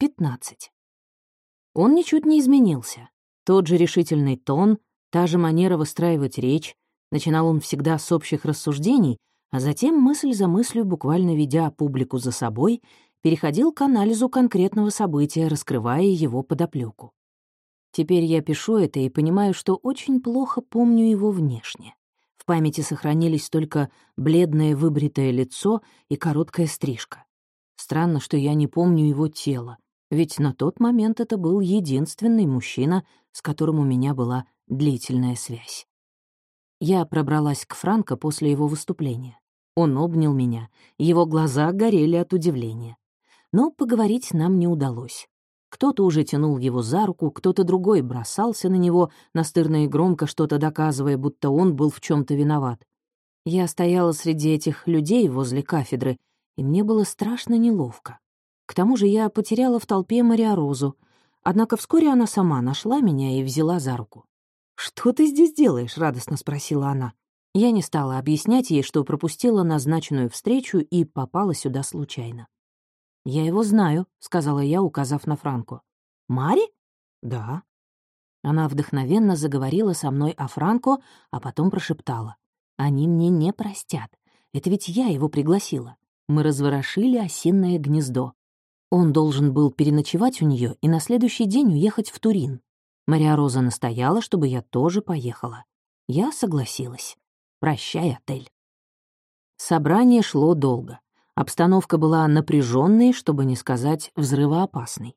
15. Он ничуть не изменился. Тот же решительный тон, та же манера выстраивать речь. Начинал он всегда с общих рассуждений, а затем, мысль за мыслью, буквально ведя публику за собой, переходил к анализу конкретного события, раскрывая его подоплеку. Теперь я пишу это и понимаю, что очень плохо помню его внешне. В памяти сохранились только бледное выбритое лицо и короткая стрижка. Странно, что я не помню его тело, ведь на тот момент это был единственный мужчина, с которым у меня была длительная связь. Я пробралась к Франко после его выступления. Он обнял меня, его глаза горели от удивления. Но поговорить нам не удалось. Кто-то уже тянул его за руку, кто-то другой бросался на него, настырно и громко что-то доказывая, будто он был в чем то виноват. Я стояла среди этих людей возле кафедры, и мне было страшно неловко. К тому же я потеряла в толпе Мариорозу, однако вскоре она сама нашла меня и взяла за руку. «Что ты здесь делаешь?» — радостно спросила она. Я не стала объяснять ей, что пропустила назначенную встречу и попала сюда случайно. «Я его знаю», — сказала я, указав на Франко. «Мари?» «Да». Она вдохновенно заговорила со мной о Франко, а потом прошептала. «Они мне не простят. Это ведь я его пригласила. Мы разворошили осинное гнездо. Он должен был переночевать у нее и на следующий день уехать в Турин. Мария Роза настояла, чтобы я тоже поехала. Я согласилась. Прощай, отель. Собрание шло долго. Обстановка была напряженной, чтобы не сказать взрывоопасной.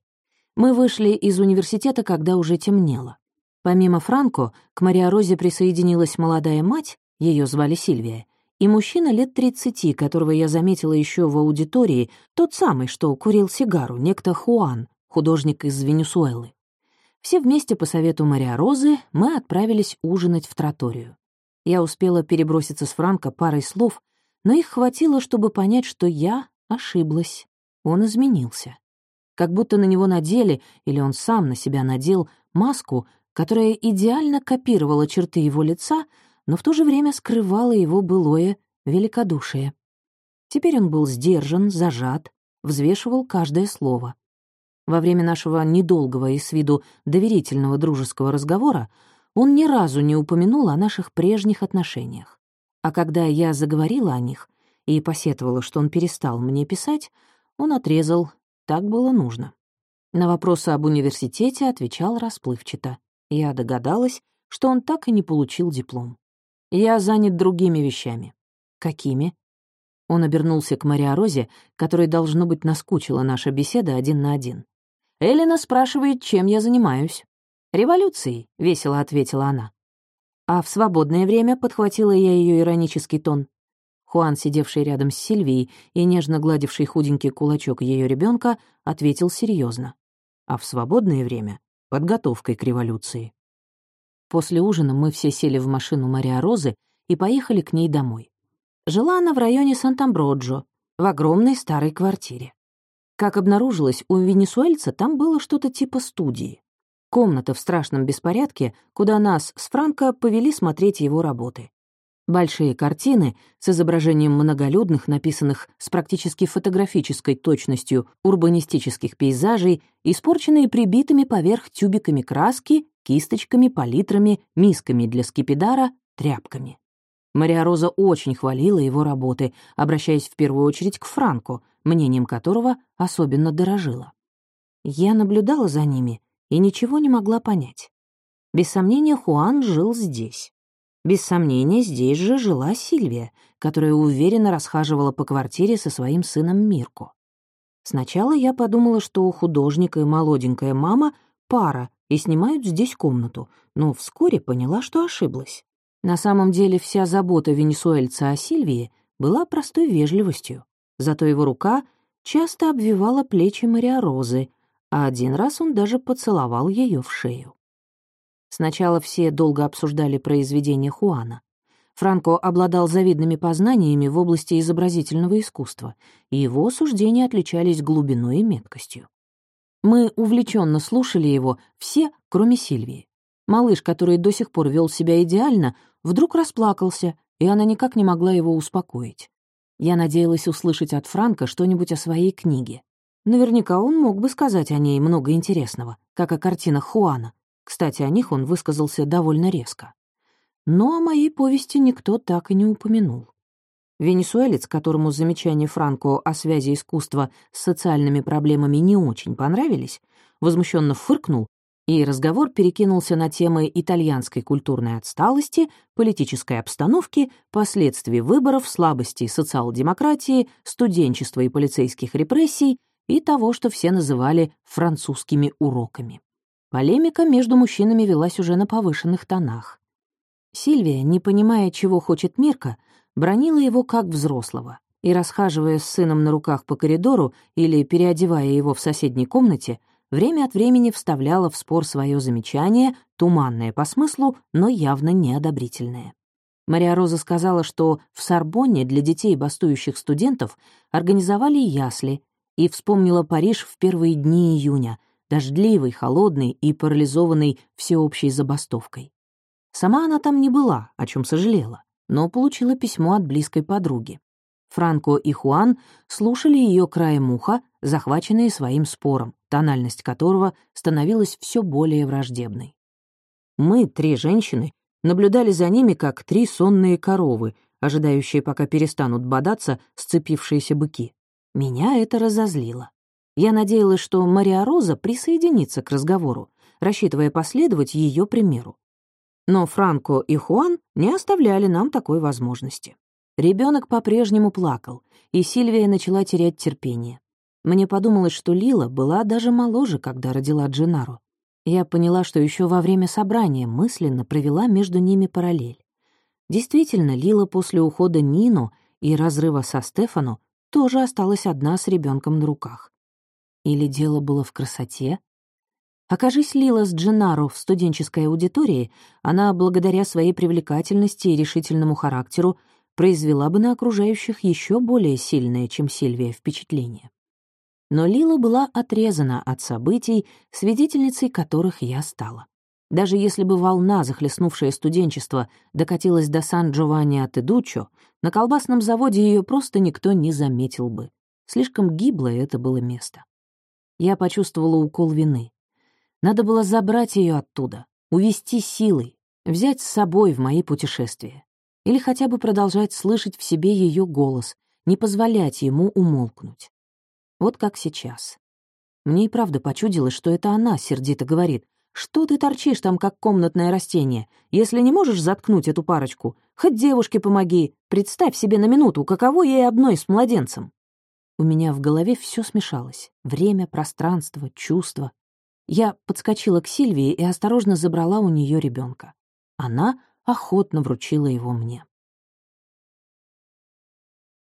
Мы вышли из университета, когда уже темнело. Помимо Франко, к Мариорозе присоединилась молодая мать, ее звали Сильвия, и мужчина лет тридцати, которого я заметила еще в аудитории, тот самый, что курил сигару, некто Хуан, художник из Венесуэлы. Все вместе по совету Мариорозы мы отправились ужинать в троторию. Я успела переброситься с Франко парой слов, но их хватило, чтобы понять, что я ошиблась. Он изменился. Как будто на него надели, или он сам на себя надел, маску, которая идеально копировала черты его лица, но в то же время скрывала его былое великодушие. Теперь он был сдержан, зажат, взвешивал каждое слово. Во время нашего недолгого и с виду доверительного дружеского разговора он ни разу не упомянул о наших прежних отношениях. А когда я заговорила о них и посетовала, что он перестал мне писать, он отрезал «так было нужно». На вопросы об университете отвечал расплывчато. Я догадалась, что он так и не получил диплом. Я занят другими вещами. Какими? Он обернулся к Мариорозе, которой, должно быть, наскучила наша беседа один на один. Эллина спрашивает, чем я занимаюсь. «Революцией», — весело ответила она. А в свободное время подхватила я ее иронический тон. Хуан, сидевший рядом с Сильвией и нежно гладивший худенький кулачок ее ребенка, ответил серьезно. А в свободное время — подготовкой к революции. После ужина мы все сели в машину Мария Розы и поехали к ней домой. Жила она в районе Сантамброджо, в огромной старой квартире. Как обнаружилось, у венесуэльца там было что-то типа студии. Комната в страшном беспорядке, куда нас с Франко повели смотреть его работы. Большие картины с изображением многолюдных, написанных с практически фотографической точностью урбанистических пейзажей, испорченные прибитыми поверх тюбиками краски, кисточками, палитрами, мисками для скипидара, тряпками. Мария Роза очень хвалила его работы, обращаясь в первую очередь к Франко, мнением которого особенно дорожила. Я наблюдала за ними и ничего не могла понять. Без сомнения, Хуан жил здесь. Без сомнения, здесь же жила Сильвия, которая уверенно расхаживала по квартире со своим сыном Мирко. Сначала я подумала, что у художника и молоденькая мама — пара и снимают здесь комнату, но вскоре поняла, что ошиблась. На самом деле вся забота венесуэльца о Сильвии была простой вежливостью, зато его рука часто обвивала плечи Мария Розы, а один раз он даже поцеловал ее в шею. Сначала все долго обсуждали произведение Хуана. Франко обладал завидными познаниями в области изобразительного искусства, и его суждения отличались глубиной и меткостью. Мы увлеченно слушали его, все, кроме Сильвии. Малыш, который до сих пор вел себя идеально, вдруг расплакался, и она никак не могла его успокоить. Я надеялась услышать от Франка что-нибудь о своей книге. Наверняка он мог бы сказать о ней много интересного, как о картинах Хуана. Кстати, о них он высказался довольно резко. Но о моей повести никто так и не упомянул. Венесуэлец, которому замечания Франко о связи искусства с социальными проблемами не очень понравились, возмущенно фыркнул, и разговор перекинулся на темы итальянской культурной отсталости, политической обстановки, последствий выборов, слабости социал-демократии, студенчества и полицейских репрессий и того, что все называли французскими уроками. Полемика между мужчинами велась уже на повышенных тонах. Сильвия, не понимая, чего хочет Мирка, бронила его как взрослого, и, расхаживая с сыном на руках по коридору или переодевая его в соседней комнате, время от времени вставляла в спор свое замечание, туманное по смыслу, но явно неодобрительное. Мария Роза сказала, что в Сорбонне для детей бастующих студентов организовали ясли, и вспомнила Париж в первые дни июня, дождливый, холодный и парализованный всеобщей забастовкой. Сама она там не была, о чем сожалела но получила письмо от близкой подруги. Франко и Хуан слушали ее краем уха, захваченные своим спором, тональность которого становилась все более враждебной. Мы, три женщины, наблюдали за ними, как три сонные коровы, ожидающие, пока перестанут бодаться сцепившиеся быки. Меня это разозлило. Я надеялась, что Мария Роза присоединится к разговору, рассчитывая последовать ее примеру. Но Франко и Хуан не оставляли нам такой возможности. Ребенок по-прежнему плакал, и Сильвия начала терять терпение. Мне подумалось, что Лила была даже моложе, когда родила Джинару. Я поняла, что еще во время собрания мысленно провела между ними параллель. Действительно, Лила после ухода Нино и разрыва со Стефану тоже осталась одна с ребенком на руках. Или дело было в красоте, Окажись Лила с Дженаро в студенческой аудитории, она, благодаря своей привлекательности и решительному характеру, произвела бы на окружающих еще более сильное, чем Сильвия, впечатление. Но Лила была отрезана от событий, свидетельницей которых я стала. Даже если бы волна, захлестнувшая студенчество, докатилась до Сан-Джованни от Идучо, на колбасном заводе ее просто никто не заметил бы. Слишком гиблое это было место. Я почувствовала укол вины. Надо было забрать ее оттуда, увести силой, взять с собой в мои путешествия. Или хотя бы продолжать слышать в себе ее голос, не позволять ему умолкнуть. Вот как сейчас. Мне и правда почудилось, что это она сердито говорит. «Что ты торчишь там, как комнатное растение? Если не можешь заткнуть эту парочку, хоть девушке помоги. Представь себе на минуту, каково ей одной с младенцем». У меня в голове все смешалось. Время, пространство, чувства. Я подскочила к Сильвии и осторожно забрала у нее ребенка. Она охотно вручила его мне.